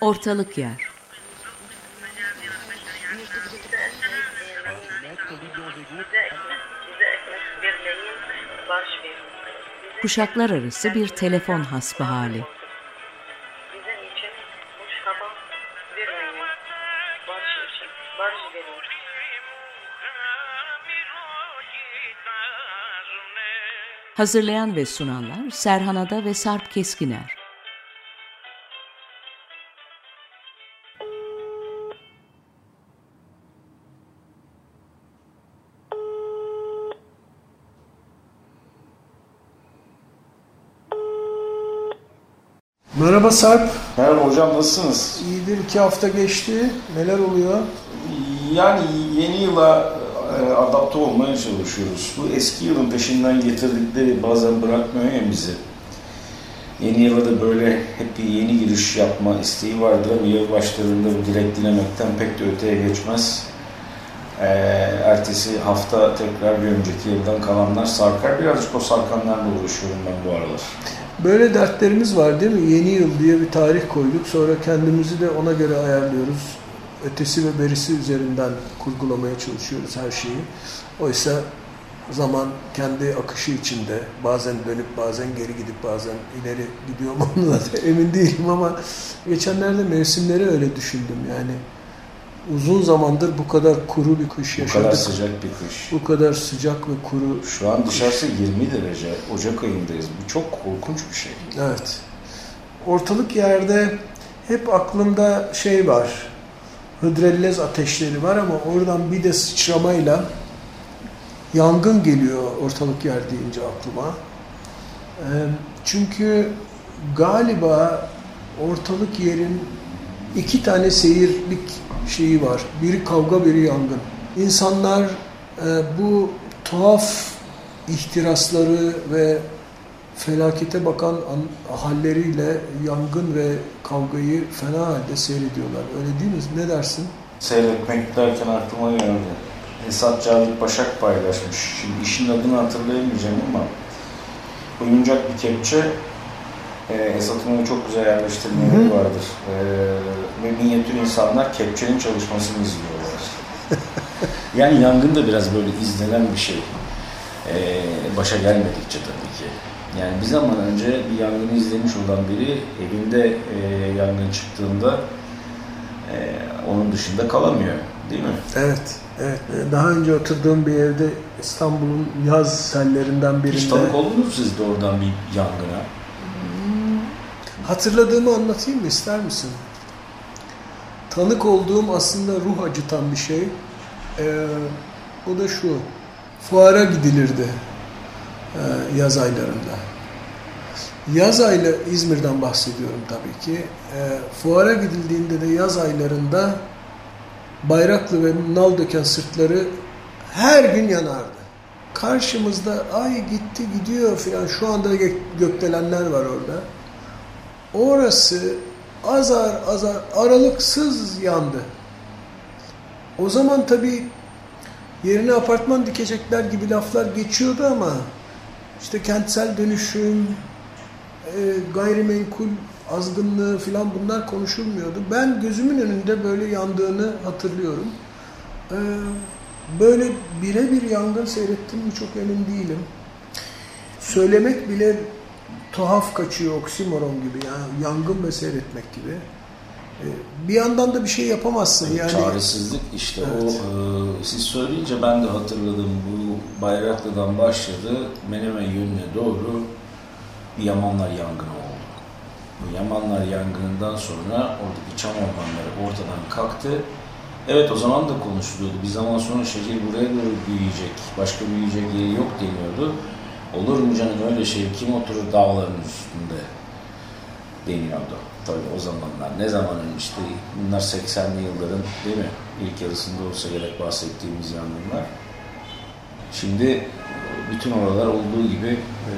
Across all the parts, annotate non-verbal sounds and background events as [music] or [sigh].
Ortalık yer. Kuşaklar arası bir telefon hasbı hali. Hazırlayan ve sunanlar Serhan Ada ve Sarp Keskiner. Merhaba Sarp. Merhaba hocam nasılsınız? İyidir iki hafta geçti. Neler oluyor? Yani yeni yıla e, adapte olmaya çalışıyoruz. Bu eski yılın peşinden getirdikleri bazen bırakmıyor ya bizi. Yeni yıla da böyle hep bir yeni giriş yapma isteği vardır ama yıl başlarında bu dilek dilemekten pek de öteye geçmez. E, ertesi hafta tekrar bir önceki yıldan kalanlar sarkar. Birazcık o sarkanlarla uğraşıyorum ben bu aralar. Böyle dertlerimiz var değil mi? Yeni yıl diye bir tarih koyduk. Sonra kendimizi de ona göre ayarlıyoruz. Ötesi ve berisi üzerinden kurgulamaya çalışıyoruz her şeyi. Oysa zaman kendi akışı içinde bazen dönüp bazen geri gidip bazen ileri gidiyor da [laughs] emin değilim ama geçenlerde mevsimleri öyle düşündüm yani. Uzun zamandır bu kadar kuru bir kış Bu yaşadık. kadar sıcak bir kış. Bu kadar sıcak ve kuru. Şu an dışarısı 20 derece. Ocak ayındayız. Bu çok korkunç bir şey. Evet. Ortalık yerde hep aklımda şey var. Hıdrellez ateşleri var ama oradan bir de sıçramayla yangın geliyor ortalık yer deyince aklıma. Ee, Çünkü galiba ortalık yerin iki tane seyirlik şeyi var. Biri kavga, biri yangın. İnsanlar e, bu tuhaf ihtirasları ve felakete bakan an- halleriyle yangın ve kavgayı fena halde seyrediyorlar. Öyle değil mi? Ne dersin? Seyretmek derken aklıma geldi. Esat Cavit Başak paylaşmış. Şimdi işin adını hatırlayamayacağım ama oyuncak bir kepçe e, Esat'ın onu çok güzel yerleştirmeleri vardır. E, ve minyatür insanlar kepçenin çalışmasını izliyorlar. [laughs] yani yangın da biraz böyle izlenen bir şey. E, başa gelmedikçe tabii ki. Yani bir zaman önce bir yangını izlemiş olan biri evinde e, yangın çıktığında e, onun dışında kalamıyor. Değil mi? Evet. Evet. Daha önce oturduğum bir evde İstanbul'un yaz sellerinden birinde Hiç tanık oldunuz siz de oradan bir yangına? Hatırladığımı anlatayım mı ister misin? Tanık olduğum aslında ruh acıtan bir şey. Ee, o da şu. Fuara gidilirdi e, yaz aylarında. Yaz aylı İzmir'den bahsediyorum tabii ki. E, fuara gidildiğinde de yaz aylarında bayraklı ve nal döken sırtları her gün yanardı. Karşımızda ay gitti gidiyor filan şu anda gö- gökdelenler var orada. Orası azar azar aralıksız yandı. O zaman tabii yerine apartman dikecekler gibi laflar geçiyordu ama işte kentsel dönüşüm, e, gayrimenkul azgınlığı filan bunlar konuşulmuyordu. Ben gözümün önünde böyle yandığını hatırlıyorum. E, böyle birebir yangın seyrettim mi çok emin değilim. Söylemek bile tuhaf kaçıyor oksimoron gibi yani yangın ve seyretmek gibi. E, bir yandan da bir şey yapamazsın yani. Çaresizlik işte Evet. o e, siz söyleyince ben de hatırladım bu Bayraklı'dan başladı Menemen yönüne doğru Yamanlar yangını oldu. Bu Yamanlar yangınından sonra oradaki çam ormanları ortadan kalktı. Evet o zaman da konuşuluyordu. Bir zaman sonra şehir buraya doğru büyüyecek. Başka büyüyecek yeri yok deniyordu. Olur mu canım öyle şey? Kim oturur dağların üstünde? deniyordu. Tabii o zamanlar. Ne zaman işte bunlar 80'li yılların değil mi? İlk yarısında olsa gerek bahsettiğimiz yangınlar. Şimdi bütün oralar olduğu gibi e,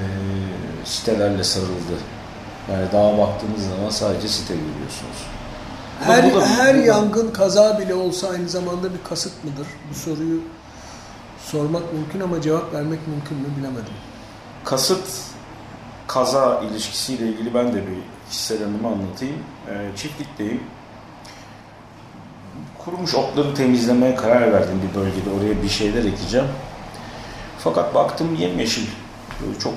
sitelerle sarıldı. Yani dağa baktığınız zaman sadece site görüyorsunuz. Her, bu da- her bu yangın kaza bile olsa aynı zamanda bir kasıt mıdır? Bu soruyu sormak mümkün ama cevap vermek mümkün mü bilemedim. Kasıt kaza ilişkisiyle ilgili ben de bir kişisel anlatayım. E, çiftlikteyim. Kurumuş otları temizlemeye karar verdim bir bölgede. Oraya bir şeyler ekeceğim. Fakat baktım yemyeşil. Böyle çok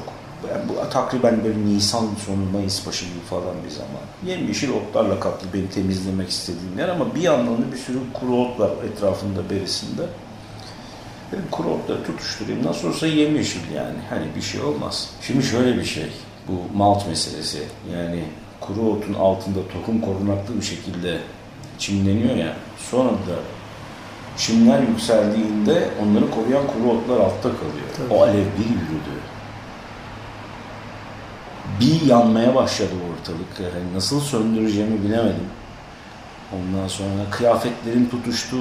yani bu takriben böyle Nisan sonu Mayıs başı gibi falan bir zaman. Yemyeşil otlarla kaplı beni temizlemek istediğim yer ama bir yandan da bir sürü kuru ot etrafında berisinde. Dedim kuru otları tutuşturayım. Nasıl olsa yemyeşil yani. Hani bir şey olmaz. Şimdi şöyle bir şey. Bu malt meselesi. Yani kuru otun altında tohum korunaklı bir şekilde çimleniyor ya. Sonra da çimler yükseldiğinde onları koruyan kuru otlar altta kalıyor. Tabii. O alev bir yürüdü. Bir yanmaya başladı ortalık. Yani nasıl söndüreceğimi bilemedim. Ondan sonra kıyafetlerim tutuştu,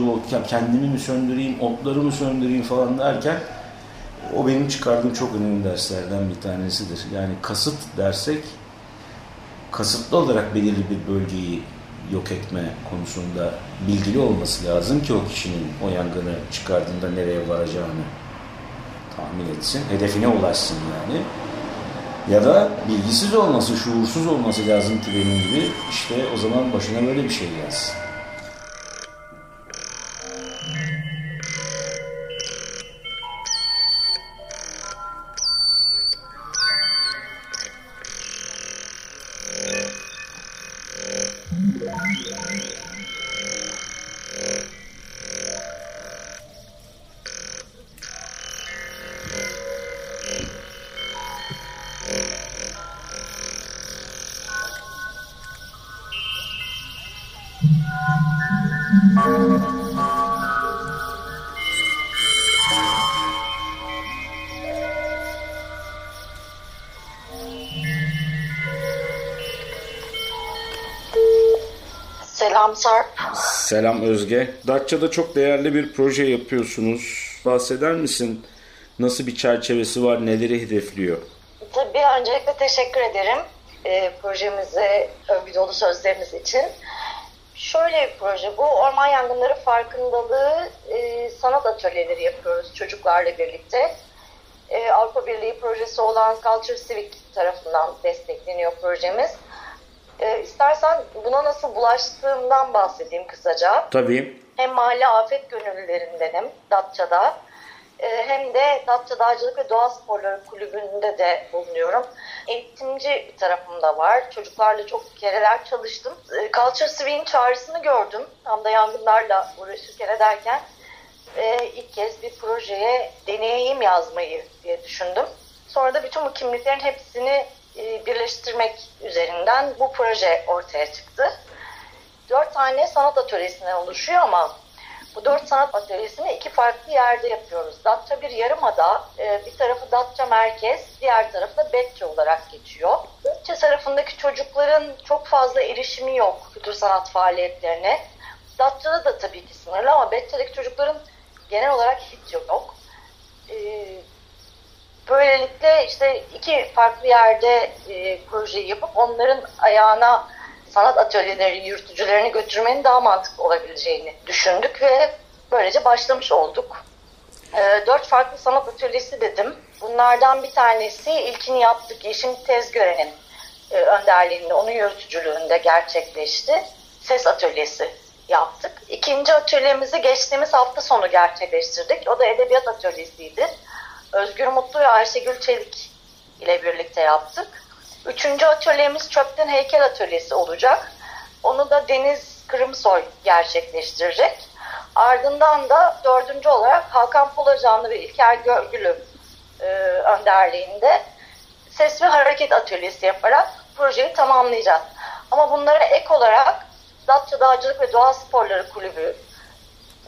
kendimi mi söndüreyim, otları mı söndüreyim falan derken o benim çıkardığım çok önemli derslerden bir tanesidir. Yani kasıt dersek kasıtlı olarak belirli bir bölgeyi yok etme konusunda bilgili olması lazım ki o kişinin o yangını çıkardığında nereye varacağını tahmin etsin, hedefine ulaşsın yani. Ya da bilgisiz olması, şuursuz olması lazım benim gibi. İşte o zaman başına böyle bir şey gelsin. Selam Sarp. Selam Özge. Datça'da çok değerli bir proje yapıyorsunuz. Bahseder misin? Nasıl bir çerçevesi var, neleri hedefliyor? Tabii öncelikle teşekkür ederim e, projemize övgü dolu sözleriniz için. Şöyle bir proje bu orman yangınları farkındalığı e, sanat atölyeleri yapıyoruz çocuklarla birlikte. E, Avrupa Birliği projesi olan Culture Civic tarafından destekleniyor projemiz. E, istersen buna nasıl bulaştığımdan bahsedeyim kısaca. Tabii. Hem mahalle afet gönüllülerindenim Datça'da. Ee, hem de Datça Dağcılık ve Doğa Sporları Kulübü'nde de bulunuyorum. Eğitimci bir tarafım da var. Çocuklarla çok kereler çalıştım. Ee, Culture Civic'in çağrısını gördüm. Tam da yangınlarla uğraşırken ederken e, ilk kez bir projeye deneyeyim yazmayı diye düşündüm. Sonra da bütün bu kimliklerin hepsini e, birleştirmek üzerinden bu proje ortaya çıktı. Dört tane sanat atölyesinden oluşuyor ama bu dört sanat atölyesini iki farklı yerde yapıyoruz. Datça bir yarımada, e, bir tarafı Datça merkez, diğer tarafı da Betçe olarak geçiyor. Betçe tarafındaki çocukların çok fazla erişimi yok kültür sanat faaliyetlerine. Datça'da da tabii ki sınırlı ama Betçe'deki çocukların genel olarak hiç yok. E, Böylelikle işte iki farklı yerde e, projeyi yapıp onların ayağına sanat atölyeleri, yürütücülerini götürmenin daha mantıklı olabileceğini düşündük ve böylece başlamış olduk. E, dört farklı sanat atölyesi dedim. Bunlardan bir tanesi ilkini yaptık Yeşim Tezgören'in e, önderliğinde, onun yürütücülüğünde gerçekleşti. Ses atölyesi yaptık. İkinci atölyemizi geçtiğimiz hafta sonu gerçekleştirdik. O da edebiyat atölyesiydi. Özgür Mutlu ve Ayşegül Çelik ile birlikte yaptık. Üçüncü atölyemiz Çöpten Heykel Atölyesi olacak. Onu da Deniz Kırımsoy gerçekleştirecek. Ardından da dördüncü olarak Hakan Polacanlı ve İlker Görgülü e, önderliğinde ses ve hareket atölyesi yaparak projeyi tamamlayacağız. Ama bunlara ek olarak Datça Dağcılık ve Doğa Sporları Kulübü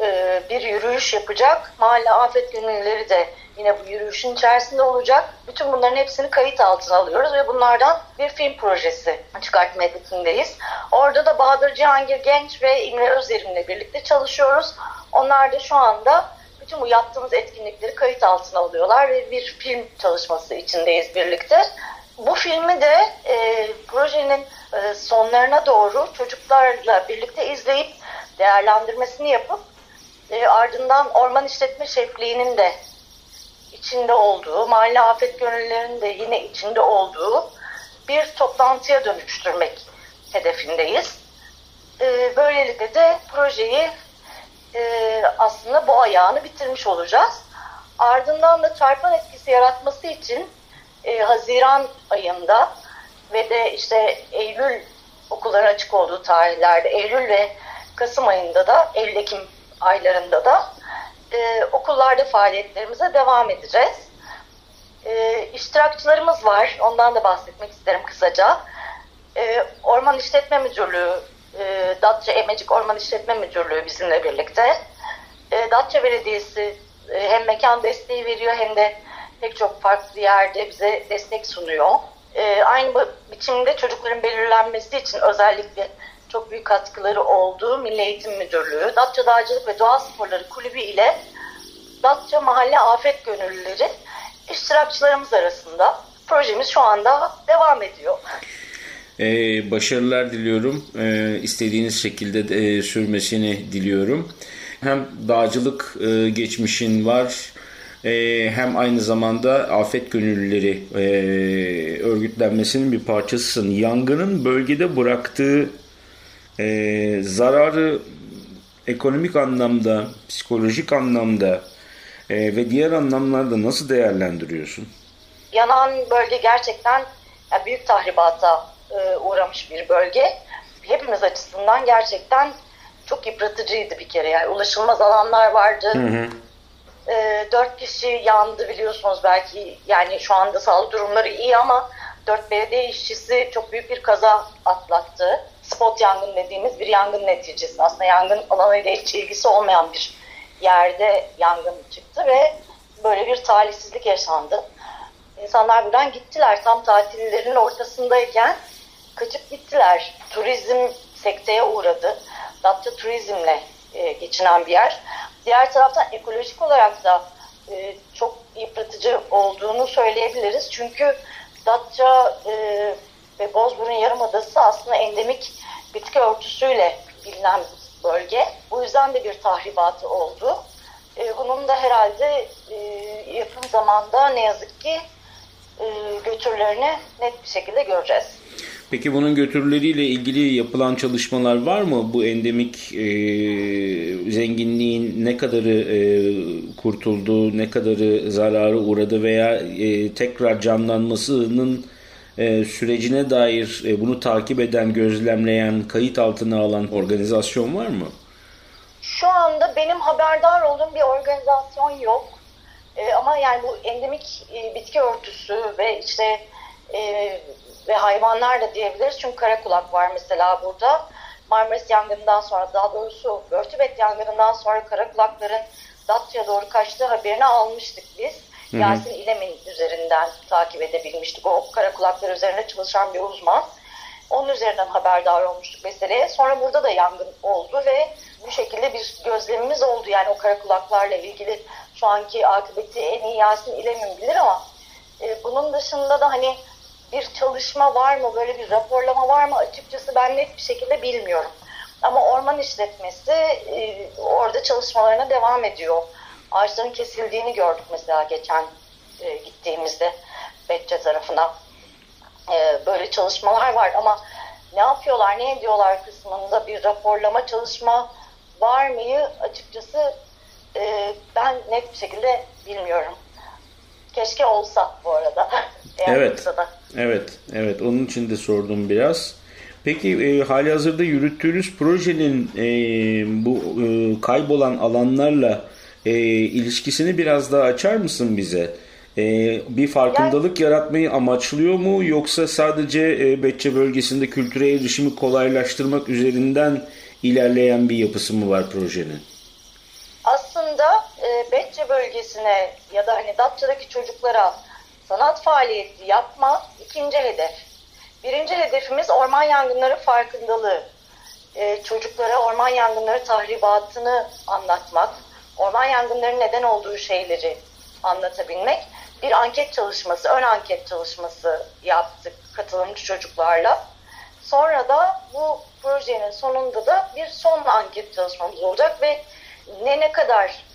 e, bir yürüyüş yapacak. Mahalle afet gönüllüleri de yine bu yürüyüşün içerisinde olacak. Bütün bunların hepsini kayıt altına alıyoruz ve bunlardan bir film projesi çıkartma hedefindeyiz. Orada da Bahadır Cihangir Genç ve İmre Özlerim'le birlikte çalışıyoruz. Onlar da şu anda bütün bu yaptığımız etkinlikleri kayıt altına alıyorlar ve bir film çalışması içindeyiz birlikte. Bu filmi de e, projenin e, sonlarına doğru çocuklarla birlikte izleyip değerlendirmesini yapıp e, ardından orman işletme şefliğinin de içinde olduğu, mahalle afet gönüllerinin de yine içinde olduğu bir toplantıya dönüştürmek hedefindeyiz. E, böylelikle de projeyi e, aslında bu ayağını bitirmiş olacağız. Ardından da çarpan etkisi yaratması için e, Haziran ayında ve de işte Eylül okulların açık olduğu tarihlerde Eylül ve Kasım ayında da Eylül-Ekim aylarında da e, okullarda faaliyetlerimize devam edeceğiz. E, iştirakçılarımız var. Ondan da bahsetmek isterim kısaca. E, Orman İşletme Müdürlüğü, e, Datça Emecik Orman İşletme Müdürlüğü bizimle birlikte. E, Datça Belediyesi e, hem mekan desteği veriyor hem de pek çok farklı yerde bize destek sunuyor. E, aynı biçimde çocukların belirlenmesi için özellikle çok büyük katkıları olduğu Milli Eğitim Müdürlüğü, Datça Dağcılık ve Doğa Sporları Kulübü ile Datça Mahalle Afet Gönüllüleri iştirakçılarımız arasında projemiz şu anda devam ediyor. Ee, başarılar diliyorum. Ee, istediğiniz şekilde de, e, sürmesini diliyorum. Hem dağcılık e, geçmişin var e, hem aynı zamanda afet gönüllüleri e, örgütlenmesinin bir parçasısın. Yangının bölgede bıraktığı e, zararı ekonomik anlamda, psikolojik anlamda e, ve diğer anlamlarda nasıl değerlendiriyorsun? Yanan bölge gerçekten yani büyük tahribata e, uğramış bir bölge. Hepimiz açısından gerçekten çok yıpratıcıydı bir kere. Yani ulaşılmaz alanlar vardı. Hı hı. E, dört kişi yandı biliyorsunuz belki. Yani şu anda sağlık durumları iyi ama dört belediye işçisi çok büyük bir kaza atlattı. Spot yangın dediğimiz bir yangın neticesi. Aslında yangın alanıyla hiç ilgisi olmayan bir yerde yangın çıktı ve böyle bir talihsizlik yaşandı. İnsanlar buradan gittiler tam tatillerin ortasındayken kaçıp gittiler. Turizm sekteye uğradı. Datça turizmle e, geçinen bir yer. Diğer taraftan ekolojik olarak da e, çok yıpratıcı olduğunu söyleyebiliriz. Çünkü Datça e, ve Bozburun Yarımadası aslında endemik bitki örtüsüyle bilinen bölge. Bu yüzden de bir tahribatı oldu. E, bunun da herhalde e, yakın zamanda ne yazık ki e, götürlerini net bir şekilde göreceğiz. Peki bunun götürüleriyle ilgili yapılan çalışmalar var mı? Bu endemik e, zenginliğin ne kadarı e, kurtuldu, ne kadarı zararı uğradı veya e, tekrar canlanmasının e, sürecine dair e, bunu takip eden, gözlemleyen, kayıt altına alan organizasyon var mı? Şu anda benim haberdar olduğum bir organizasyon yok. E, ama yani bu endemik e, bitki örtüsü ve işte e, ve hayvanlar da diyebiliriz. Çünkü kara kulak var mesela burada. Marmaris yangından sonra daha doğrusu Börtübet yangından sonra kara kulakların Datça'ya doğru kaçtığı haberini almıştık biz. Hı hı. Yasin İlem'in üzerinden takip edebilmiştik. O kara kulaklar üzerinde çalışan bir uzman. Onun üzerinden haberdar olmuştuk meseleye. Sonra burada da yangın oldu ve bu şekilde bir gözlemimiz oldu. Yani o kara kulaklarla ilgili şu anki akıbeti en iyi Yasin İlem'in bilir ama e, bunun dışında da hani bir çalışma var mı, böyle bir raporlama var mı açıkçası ben net bir şekilde bilmiyorum. Ama orman işletmesi e, orada çalışmalarına devam ediyor. Ağaçların kesildiğini gördük mesela geçen e, gittiğimizde Betçe tarafına. E, böyle çalışmalar var ama ne yapıyorlar, ne ediyorlar kısmında bir raporlama çalışma var mıyı açıkçası e, ben net bir şekilde bilmiyorum. Keşke olsa bu arada. [laughs] evet. Evet, evet. Onun için de sordum biraz. Peki e, hali hazırda yürüttüğünüz projenin e, bu e, kaybolan alanlarla e, ilişkisini biraz daha açar mısın bize? E, bir farkındalık yani, yaratmayı amaçlıyor mu yoksa sadece e, Betçe bölgesinde kültüre erişimi kolaylaştırmak üzerinden ilerleyen bir yapısı mı var projenin? E, Betçe bölgesine ya da hani Datça'daki çocuklara sanat faaliyeti yapma ikinci hedef. Birinci hedefimiz orman yangınları farkındalığı. Ee, çocuklara orman yangınları tahribatını anlatmak, orman yangınları neden olduğu şeyleri anlatabilmek. Bir anket çalışması, ön anket çalışması yaptık katılımcı çocuklarla. Sonra da bu projenin sonunda da bir son anket çalışmamız olacak ve ne ne kadar e,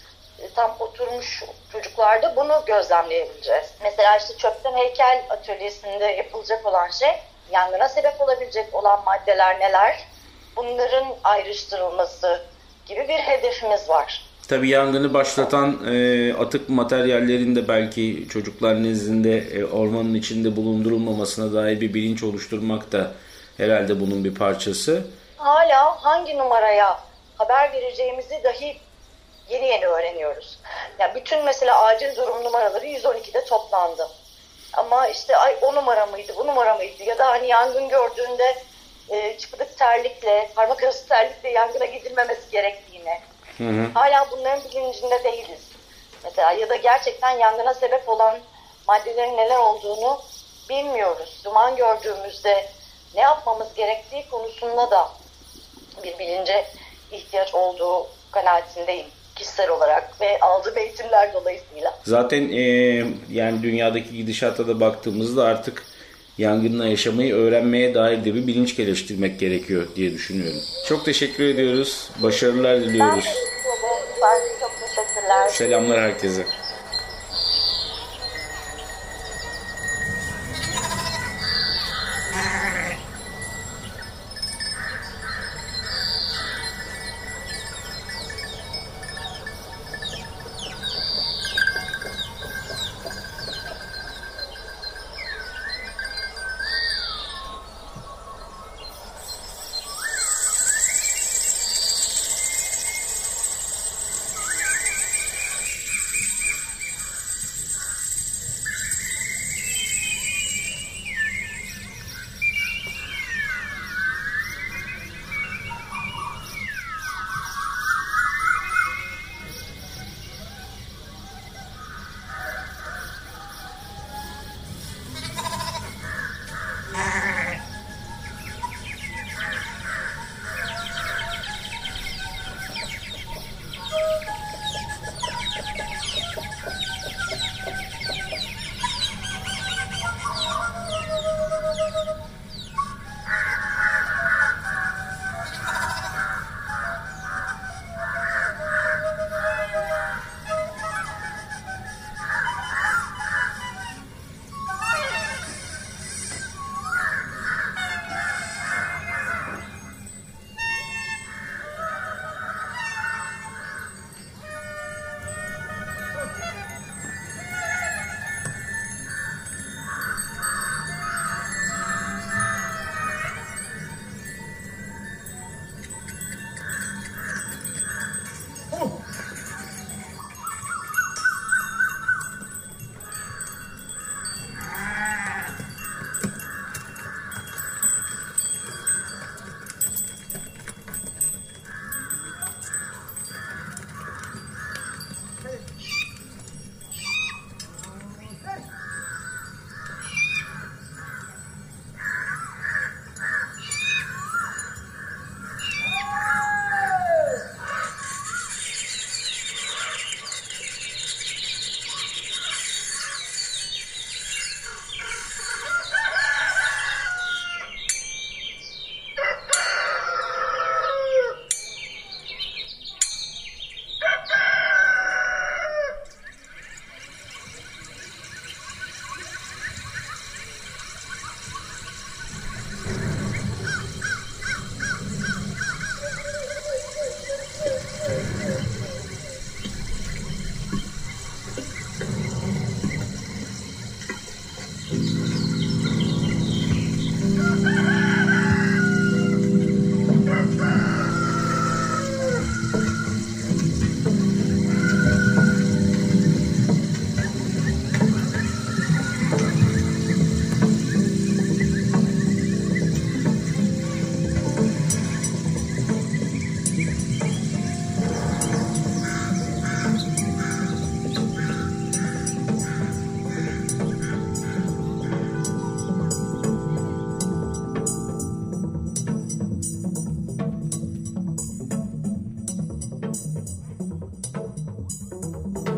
tam oturmuş çocuklarda bunu gözlemleyebileceğiz. Mesela işte çöpten heykel atölyesinde yapılacak olan şey yangına sebep olabilecek olan maddeler neler? Bunların ayrıştırılması gibi bir hedefimiz var. Tabii yangını başlatan e, atık materyallerin de belki çocuklar nezdinde e, ormanın içinde bulundurulmamasına dair bir bilinç oluşturmak da herhalde bunun bir parçası. Hala hangi numaraya haber vereceğimizi dahi yeni yeni öğreniyoruz. Yani bütün mesela acil durum numaraları 112'de toplandı. Ama işte ay o numara mıydı, bu numara mıydı ya da hani yangın gördüğünde e, çıpıdık terlikle, parmak arası terlikle yangına gidilmemesi gerektiğini. Hı hı. Hala bunların bilincinde değiliz. Mesela ya da gerçekten yangına sebep olan maddelerin neler olduğunu bilmiyoruz. Duman gördüğümüzde ne yapmamız gerektiği konusunda da bir bilince ihtiyaç olduğu kanaatindeyim kişisel olarak ve aldığım eğitimler dolayısıyla. Zaten e, yani dünyadaki gidişata da baktığımızda artık yangınla yaşamayı öğrenmeye dair de bir bilinç geliştirmek gerekiyor diye düşünüyorum. Çok teşekkür ediyoruz. Başarılar Ben diliyoruz. ederim. Ben çok teşekkürler. Selamlar herkese.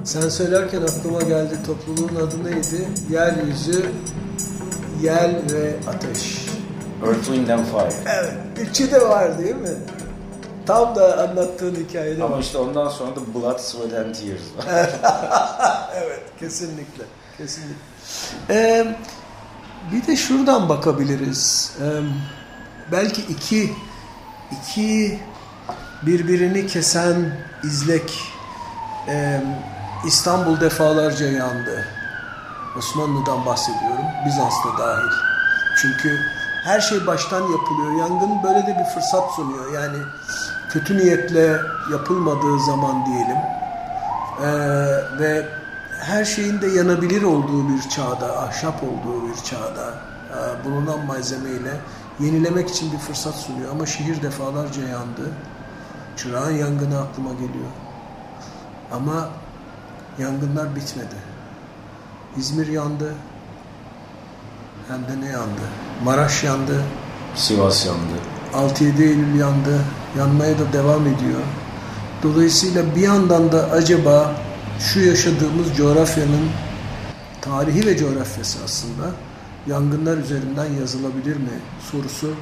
Sen söylerken aklıma geldi topluluğun adı neydi? Yeryüzü, yel ve ateş. Earth, Wind and Fire. Evet, üçü de var değil mi? Tam da anlattığın hikayede Ama var. işte ondan sonra da Blood, Sweat and Tears var. [laughs] evet, kesinlikle. Kesinlikle. Ee, bir de şuradan bakabiliriz. Ee, belki iki iki birbirini kesen izlek ee, İstanbul defalarca yandı. Osmanlı'dan bahsediyorum. Bizans'ta dahil. Çünkü her şey baştan yapılıyor. Yangın böyle de bir fırsat sunuyor. Yani kötü niyetle yapılmadığı zaman diyelim. Ee, ve her şeyin de yanabilir olduğu bir çağda, ahşap olduğu bir çağda e, bulunan malzemeyle yenilemek için bir fırsat sunuyor. Ama şehir defalarca yandı. Çırağın yangını aklıma geliyor. Ama yangınlar bitmedi. İzmir yandı. Hem de ne yandı? Maraş yandı. Sivas yandı. 6-7 Eylül yandı. Yanmaya da devam ediyor. Dolayısıyla bir yandan da acaba şu yaşadığımız coğrafyanın tarihi ve coğrafyası aslında yangınlar üzerinden yazılabilir mi sorusu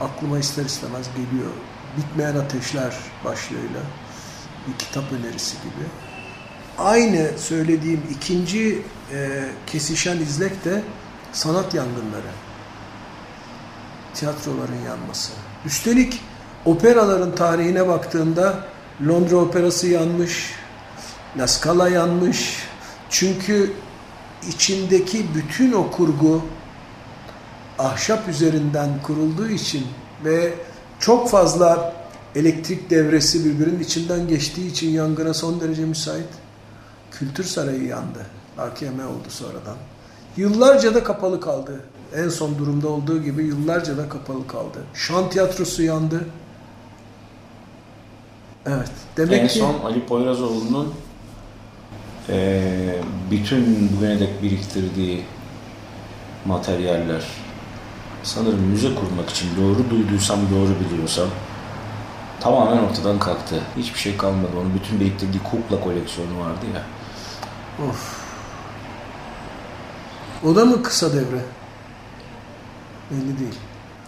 aklıma ister istemez geliyor. Bitmeyen Ateşler başlığıyla bir kitap önerisi gibi. Aynı söylediğim ikinci e, kesişen izlek de sanat yangınları tiyatroların yanması. Üstelik operaların tarihine baktığında Londra Operası yanmış, La Scala yanmış. Çünkü içindeki bütün o kurgu ahşap üzerinden kurulduğu için ve çok fazla elektrik devresi birbirinin içinden geçtiği için yangına son derece müsait. Kültür Sarayı yandı. AKM oldu sonradan. Yıllarca da kapalı kaldı. En son durumda olduğu gibi yıllarca da kapalı kaldı. Şan tiyatrosu yandı. Evet. Demek en ki son Ali Poyrazoğlu'nun eee bütün bugüne dek biriktirdiği materyaller sanırım müze kurmak için doğru duyduysam, doğru biliyorsam tamamen ortadan kalktı. Hiçbir şey kalmadı. Onun bütün biriktirdiği kukla koleksiyonu vardı ya. Of. O da mı kısa devre? Belli değil.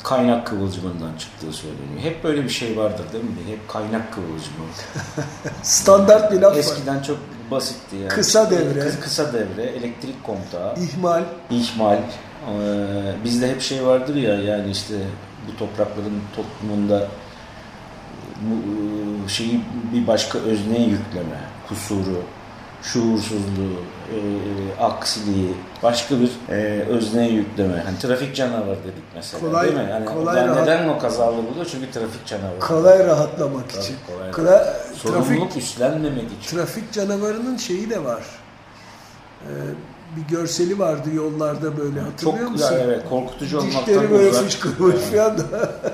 Kaynak kıvılcımından çıktığı söyleniyor. Hep böyle bir şey vardır değil mi? Hep kaynak kıvılcımı. [laughs] Standart bir laf var. Eskiden çok basitti yani. Kısa devre. Kısa, kısa devre, elektrik kontağı. İhmal. İhmal. Ee, bizde hep şey vardır ya yani işte bu toprakların toplumunda bu e, şeyi bir başka özneye yükleme, kusuru, şuursuzluğu, e, aksiliği başka bir e, özneye yükleme. Hani trafik canavarı dedik mesela Kolay- değil mi? Yani kolay rahat- neden o kazalı buluyor? Çünkü trafik canavarı. Kolay rahatlamak Tabii, için. kolay Kla- Sorumluluk trafik, üstlenmemek için. trafik canavarının şeyi de var. Ee, bir görseli vardı yollarda böyle hatırlıyor Çok musun? evet korkutucu olmaktan böyle uzak. fışkırmış Evet. falan da. [laughs]